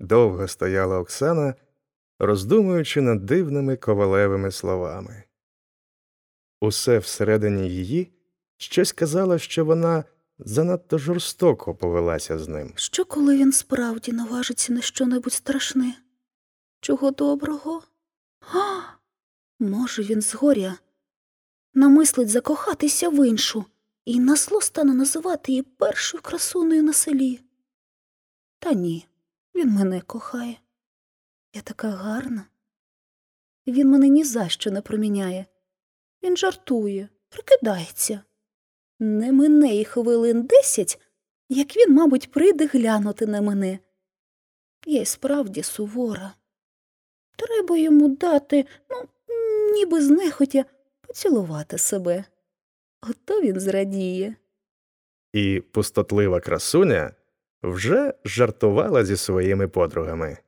Довго стояла Оксана, роздумуючи над дивними ковалевими словами. Усе всередині її щось казало, що вона занадто жорстоко повелася з ним. Що, коли він справді наважиться на щонебудь страшне? Чого доброго? А, може, він згоря намислить закохатися в іншу і на зло стане називати її першою красунею на селі. Та ні, він мене кохає. Я така гарна. Він мене ні за що не проміняє. Він жартує, прикидається. Не мине й хвилин десять, як він, мабуть, прийде глянути на мене. Я й справді сувора. Треба йому дати, ну, ніби знехотя, поцілувати себе. Ото він зрадіє. І пустотлива красуня вже жартувала зі своїми подругами.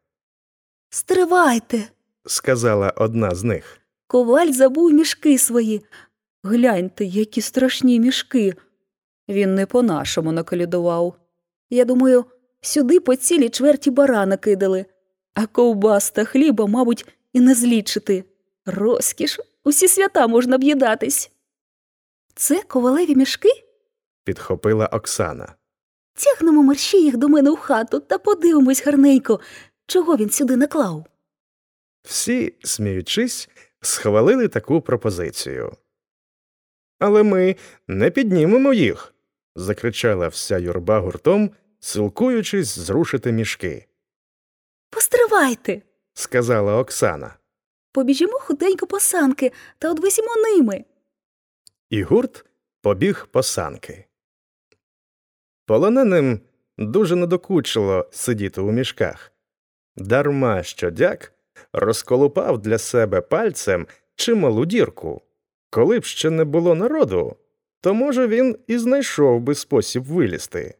Стривайте. Сказала одна з них. Коваль забув мішки свої. Гляньте, які страшні мішки. Він не по-нашому наколядував. Я думаю, сюди по цілій чверті барана кидали, а ковбас та хліба, мабуть, і не злічити. Розкіш, усі свята можна б'їдатись. Це ковалеві мішки? Підхопила Оксана. Тягнемо мерщі їх до мене у хату та подивимось гарненько, чого він сюди наклав. Всі, сміючись, схвалили таку пропозицію. Але ми не піднімемо їх. закричала вся юрба гуртом, силкуючись зрушити мішки. Постривайте. Сказала Оксана. Побіжімо худенько по санки та одвезімо ними. І гурт побіг по санки. Полоненим дуже надокучило сидіти у мішках. Дарма що дяк розколупав для себе пальцем чималу дірку. Коли б ще не було народу, то, може, він і знайшов би спосіб вилізти.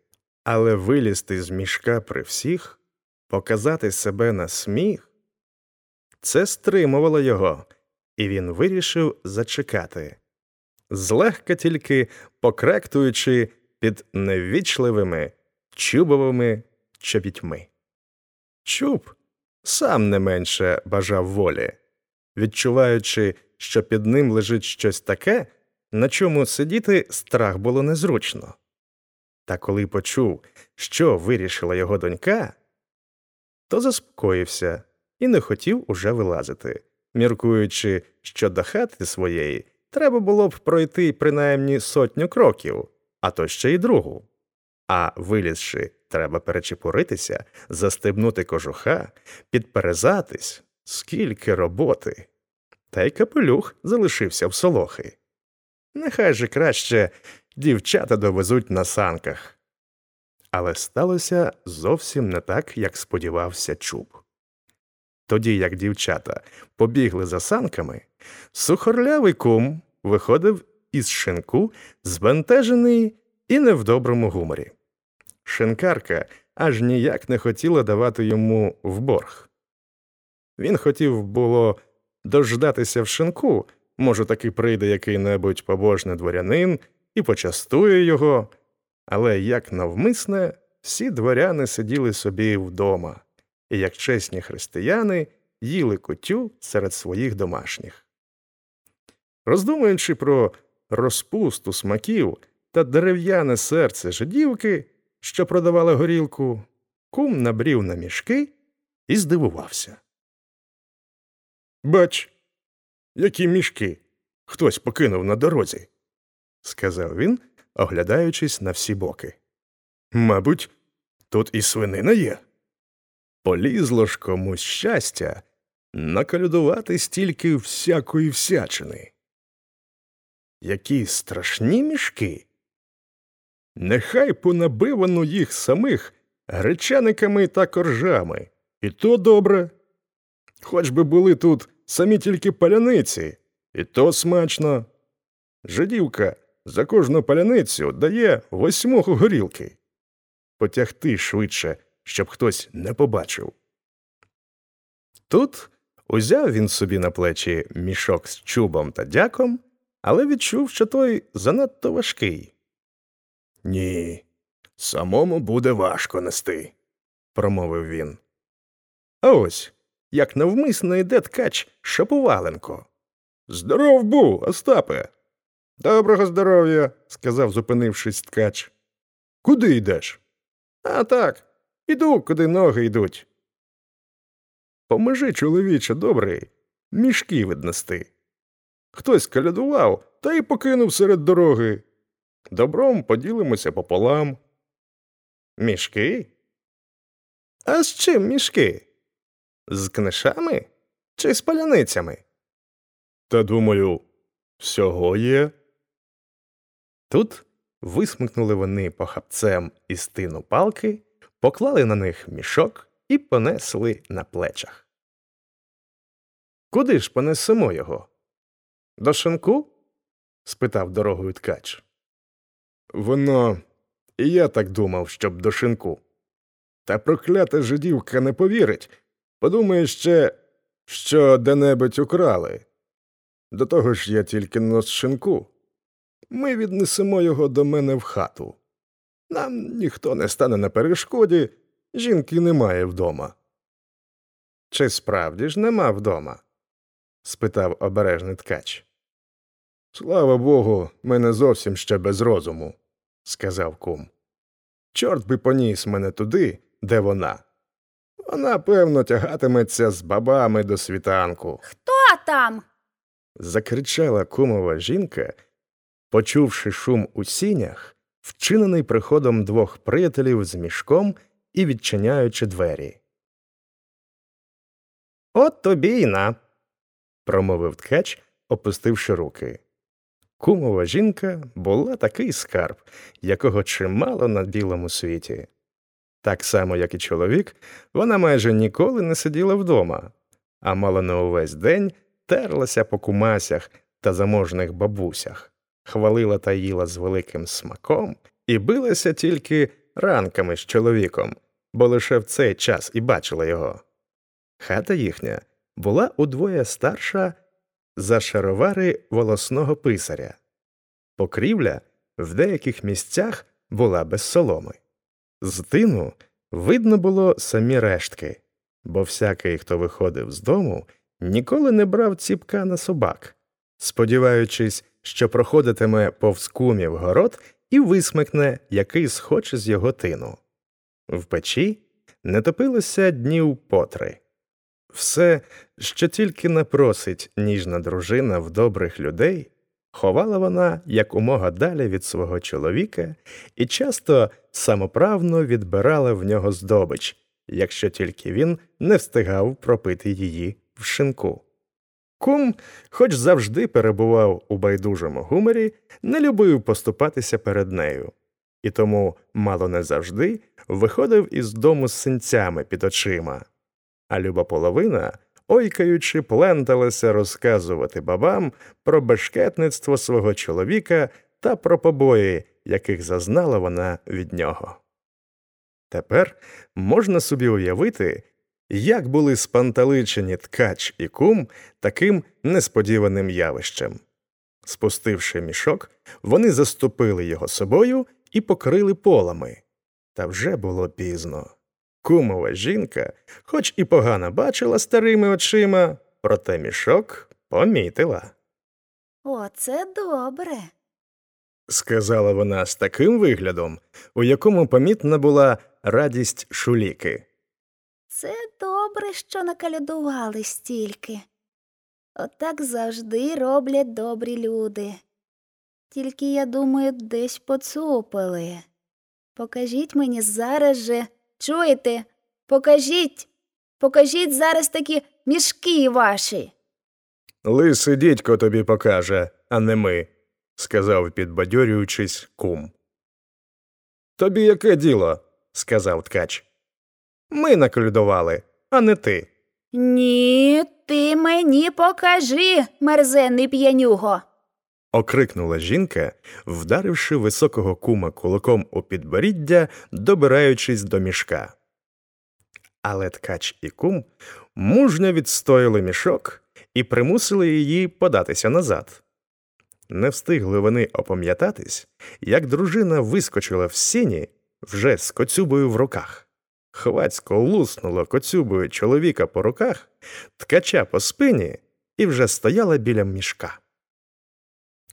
Але вилізти з мішка при всіх, показати себе на сміх, це стримувало його, і він вирішив зачекати, злегка тільки покректуючи під невічливими чубовими чобітьми. Чуб сам не менше бажав волі, відчуваючи, що під ним лежить щось таке, на чому сидіти страх було незручно. Та коли почув, що вирішила його донька, то заспокоївся і не хотів уже вилазити, міркуючи, що до хати своєї треба було б пройти принаймні сотню кроків, а то ще й другу. А вилізши, треба перечепуритися, застебнути кожуха, підперезатись, скільки роботи. Та й капелюх залишився в солохи. Нехай же краще дівчата довезуть на санках. Але сталося зовсім не так, як сподівався чуб. Тоді як дівчата побігли за санками, сухорлявий кум виходив із шинку, збентежений і не в доброму гуморі. Шинкарка аж ніяк не хотіла давати йому в борг. Він хотів було дождатися в шинку, може, таки прийде який небудь побожний дворянин і почастує його, але як навмисне, всі дворяни сиділи собі вдома, і як чесні християни їли котю серед своїх домашніх. Роздумуючи про розпусту смаків та дерев'яне серце жидівки, що продавала горілку, кум набрів на мішки і здивувався. Бач, які мішки хтось покинув на дорозі, сказав він, оглядаючись на всі боки. Мабуть, тут і свинина є. Полізло ж комусь щастя наколюдувати стільки всякої всячини. Які страшні мішки. Нехай понабивано їх самих гречаниками та коржами, і то добре. Хоч би були тут самі тільки паляниці, і то смачно. Жидівка за кожну паляницю дає восьмуху горілки. Потягти швидше, щоб хтось не побачив. Тут узяв він собі на плечі мішок з чубом та дяком, але відчув, що той занадто важкий. Ні, самому буде важко нести, промовив він. А ось як навмисно йде ткач Шапуваленко. Здоров був, Остапе. Доброго здоров'я, сказав, зупинившись ткач. Куди йдеш? А так, іду, куди ноги йдуть. Поможи, чоловіче, добрий, мішки віднести. Хтось калядував та й покинув серед дороги. Добром поділимося пополам. Мішки? А з чим мішки? З книшами чи з паляницями? Та думаю, всього є. Тут висмикнули вони похапцем із тину палки, поклали на них мішок і понесли на плечах. Куди ж понесемо його? До шинку? спитав дорогою ткач. Воно і я так думав, щоб до шинку. Та проклята жидівка не повірить. Подумає ще, що де-небудь украли. До того ж я тільки нос шинку. Ми віднесемо його до мене в хату. Нам ніхто не стане на перешкоді, жінки немає вдома. Чи справді ж нема вдома? Спитав обережний ткач. Слава Богу, мене зовсім ще без розуму, сказав кум. Чорт би поніс мене туди, де вона. Вона, певно, тягатиметься з бабами до світанку. Хто там? закричала кумова жінка, почувши шум у сінях, вчинений приходом двох приятелів з мішком і відчиняючи двері. От тобі й на, промовив ткач, опустивши руки. Кумова жінка була такий скарб, якого чимало на білому світі. Так само, як і чоловік, вона майже ніколи не сиділа вдома, а мало не увесь день терлася по кумасях та заможних бабусях, хвалила та їла з великим смаком і билася тільки ранками з чоловіком, бо лише в цей час і бачила його. Хата їхня була удвоє старша за шаровари волосного писаря. Покрівля в деяких місцях була без соломи. З тину видно було самі рештки, бо всякий, хто виходив з дому, ніколи не брав ціпка на собак, сподіваючись, що проходитиме повз кумів город і висмикне який схоче з його тину. В печі не топилося днів по три. Все, що тільки напросить ніжна дружина в добрих людей, ховала вона якомога далі від свого чоловіка і часто самоправно відбирала в нього здобич, якщо тільки він не встигав пропити її в шинку. Кум, хоч завжди перебував у байдужому гуморі, не любив поступатися перед нею, і тому мало не завжди виходив із дому з синцями під очима, а люба половина, ойкаючи, пленталася розказувати бабам про бешкетництво свого чоловіка та про побої, яких зазнала вона від нього. Тепер можна собі уявити, як були спанталичені ткач і кум таким несподіваним явищем. Спустивши мішок, вони заступили його собою і покрили полами. Та вже було пізно. Кумова жінка, хоч і погано бачила старими очима, проте мішок помітила. О, це добре. Сказала вона з таким виглядом, у якому помітна була радість шуліки. Це добре, що накалядували стільки. Отак завжди роблять добрі люди. Тільки, я думаю, десь поцупили. Покажіть мені зараз же, чуєте? Покажіть, покажіть зараз такі мішки ваші. Лисий дідько тобі покаже, а не ми, сказав, підбадьорюючись, кум. Тобі яке діло? сказав ткач. Ми наколюдували, а не ти. Ні, ти мені покажи, мерзенний п'янюго. Окрикнула жінка, вдаривши високого кума кулаком у підборіддя, добираючись до мішка. Але ткач і кум мужньо відстояли мішок і примусили її податися назад. Не встигли вони опам'ятатись, як дружина вискочила в сіні вже з коцюбою в руках. хвацько луснула коцюбою чоловіка по руках, ткача по спині і вже стояла біля мішка.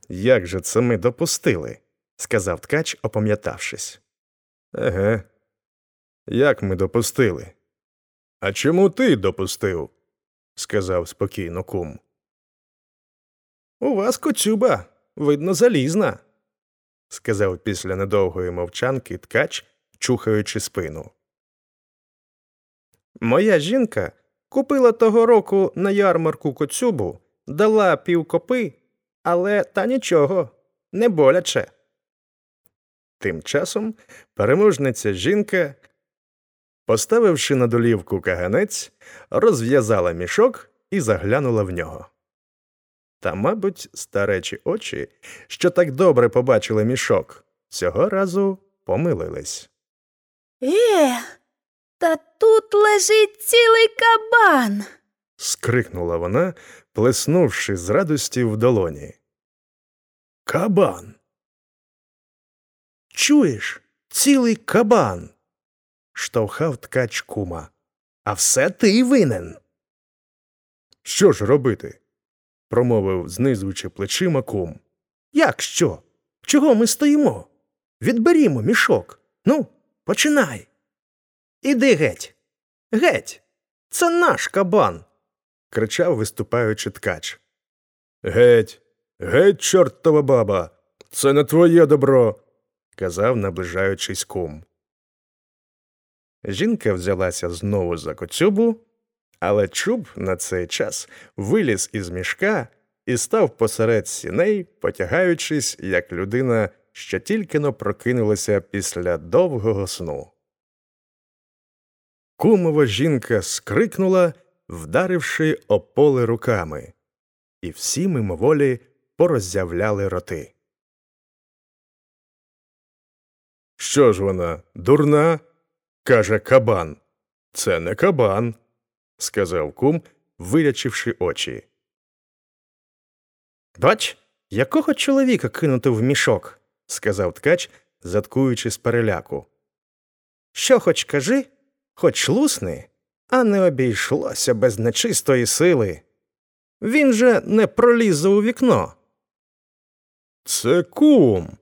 Як же це ми допустили? сказав ткач, опам'ятавшись. Еге, як ми допустили? А чому ти допустив? сказав спокійно кум. У вас коцюба, видно, залізна, сказав після недовгої мовчанки ткач, чухаючи спину. Моя жінка купила того року на ярмарку коцюбу, дала півкопи, але та нічого, не боляче. Тим часом переможниця жінка, поставивши на долівку каганець, розв'язала мішок і заглянула в нього. Та, мабуть, старечі очі, що так добре побачили мішок, цього разу помилились. Е, та тут лежить цілий кабан. скрикнула вона, плеснувши з радості в долоні. Кабан. Чуєш, цілий кабан. штовхав ткач кума. А все ти винен. Що ж робити? промовив, знизуючи плечима кум. Як що? Чого ми стоїмо? Відберімо мішок. Ну, починай. Іди геть. Геть. Це наш кабан. кричав, виступаючи ткач. Геть, геть, чортова баба. Це не твоє добро, казав, наближаючись кум. Жінка взялася знову за коцюбу, але чуб на цей час виліз із мішка і став посеред сіней, потягаючись, як людина, що тільки но прокинулася після довгого сну. Кумова жінка скрикнула, вдаривши о руками, і всі мимоволі пороззявляли роти. Що ж вона, дурна? каже кабан. Це не кабан, сказав кум, вирячивши очі. Бач, якого чоловіка кинути в мішок, сказав ткач, заткуючи з переляку. Що хоч кажи, хоч лусни, а не обійшлося без нечистої сили. Він же не пролізе у вікно. Це кум.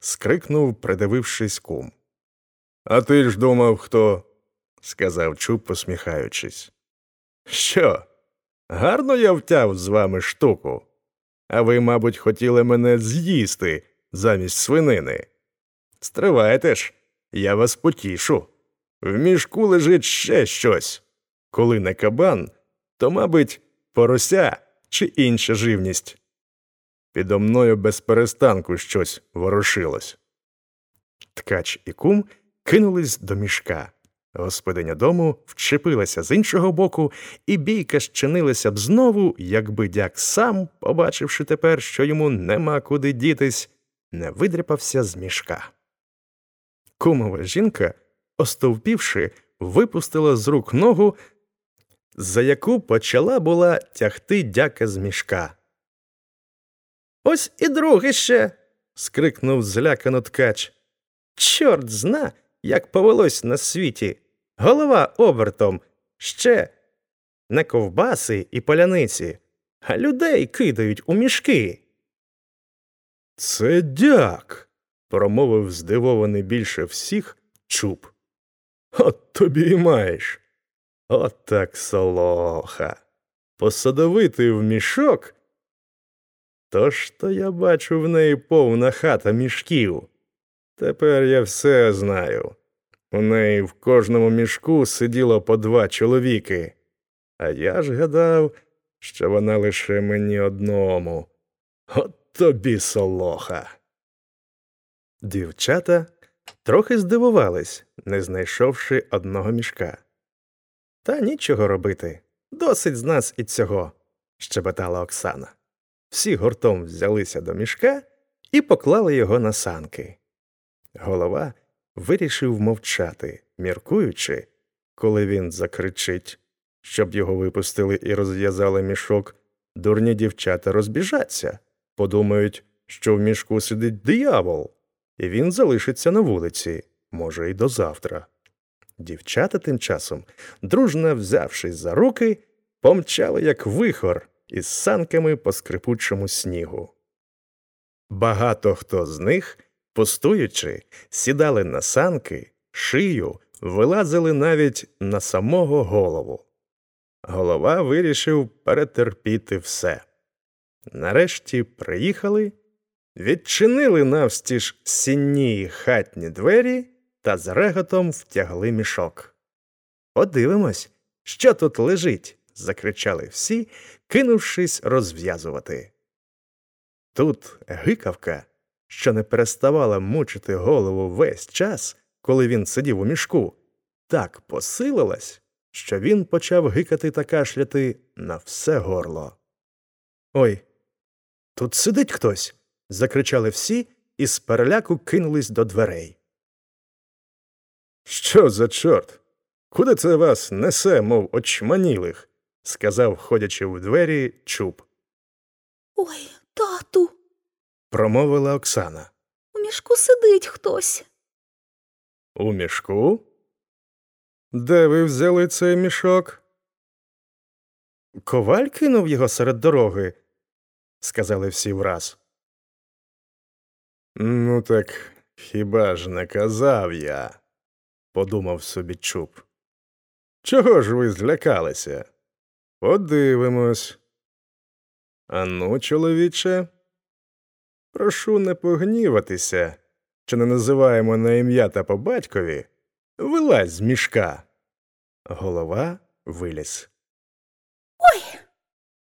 скрикнув, придивившись кум. А ти ж думав, хто? сказав чуб, посміхаючись. Що? Гарно я втяв з вами штуку. А ви, мабуть, хотіли мене з'їсти замість свинини. Стривайте ж, я вас потішу. В мішку лежить ще щось. Коли не кабан, то, мабуть, порося чи інша живність. Підо мною без перестанку щось ворушилось. Ткач і кум кинулись до мішка. Господиня дому вчепилася з іншого боку, і бійка щинилася б знову, якби дяк сам, побачивши тепер, що йому нема куди дітись, не видряпався з мішка. Кумова жінка, остовпівши, випустила з рук ногу, за яку почала була тягти дяка з мішка. Ось і другий ще. скрикнув злякано ткач. Чорт зна, як повелось на світі. Голова обертом, ще не ковбаси і поляниці, а людей кидають у мішки. Це дяк, промовив здивований більше всіх чуб. От тобі і маєш. От так солоха. Посадовити в мішок. То я бачу в неї повна хата мішків. Тепер я все знаю. У неї в кожному мішку сиділо по два чоловіки, а я ж гадав, що вона лише мені одному. От тобі солоха. Дівчата трохи здивувались, не знайшовши одного мішка. Та нічого робити. Досить з нас і цього, щебетала Оксана. Всі гуртом взялися до мішка і поклали його на санки. Голова вирішив мовчати, міркуючи, коли він закричить, щоб його випустили і розв'язали мішок, дурні дівчата розбіжаться, подумають, що в мішку сидить диявол, і він залишиться на вулиці, може, й до завтра. Дівчата тим часом, дружно взявшись за руки, помчали, як вихор, із санками по скрипучому снігу. Багато хто з них, пустуючи, сідали на санки, шию, вилазили навіть на самого голову. Голова вирішив перетерпіти все. Нарешті приїхали, відчинили навстіж сінні хатні двері та з реготом втягли мішок. Подивимось, що тут лежить. закричали всі, кинувшись розв'язувати. Тут гикавка, що не переставала мучити голову весь час, коли він сидів у мішку, так посилилась, що він почав гикати та кашляти на все горло. Ой, тут сидить хтось. закричали всі і з переляку кинулись до дверей. Що за чорт? Куди це вас несе, мов очманілих? Сказав, входячи в двері, чуб. Ой, тату, Промовила Оксана. у мішку сидить хтось. У мішку? Де ви взяли цей мішок? Коваль кинув його серед дороги, сказали всі враз. Ну, так хіба ж не казав я, подумав собі чуб. Чого ж ви злякалися? Подивимось. Ану, чоловіче, прошу не погніватися, що не називаємо на ім'я та по батькові. Вилазь з мішка. Голова виліз. Ой.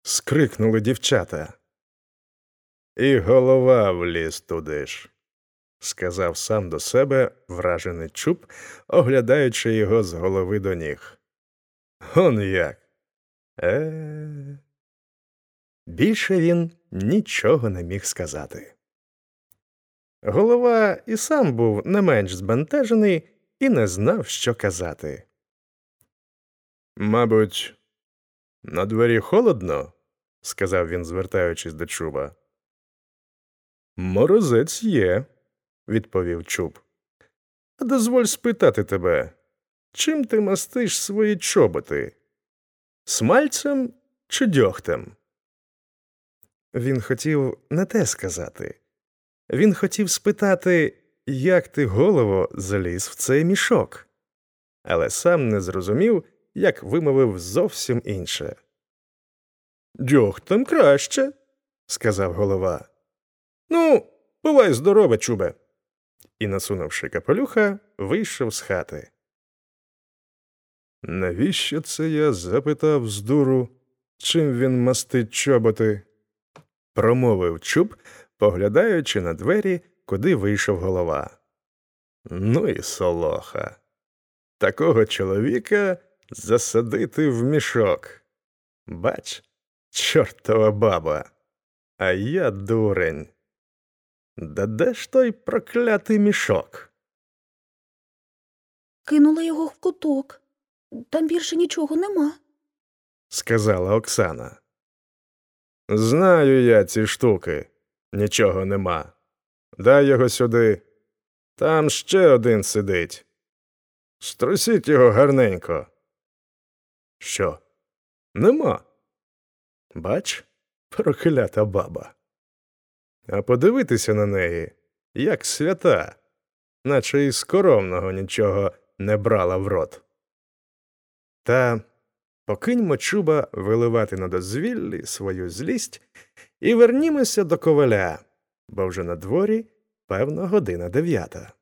скрикнули дівчата. І голова вліз туди ж, сказав сам до себе вражений чуб, оглядаючи його з голови до ніг. Он як. Е. Більше він нічого не міг сказати. Голова і сам був не менш збентежений і не знав, що казати. Мабуть, на дворі холодно, сказав він, звертаючись до чуба. Морозець є, відповів чуб. Дозволь спитати тебе, чим ти мастиш свої чоботи? Смальцем чи дьогтем? Він хотів не те сказати. Він хотів спитати, як ти голово заліз в цей мішок, але сам не зрозумів, як вимовив зовсім інше. Дьогтем краще, сказав голова. Ну, бувай здорове, чубе. І, насунувши капелюха, вийшов з хати. Навіщо це я запитав з дуру, чим він мастить чоботи? промовив чуб, поглядаючи на двері, куди вийшов голова. Ну і солоха. Такого чоловіка засадити в мішок. Бач, чортова баба, а я дурень. Да де ж той проклятий мішок? Кинула його в куток. Там більше нічого нема. сказала Оксана. Знаю я ці штуки, нічого нема. Дай його сюди. Там ще один сидить. Струсіть його гарненько. Що? Нема. Бач, проклята баба. А подивитися на неї, як свята, наче і скоромного нічого не брала в рот. Та покиньмо чуба виливати на дозвіллі свою злість і вернімося до коваля, бо вже на дворі певно година дев'ята.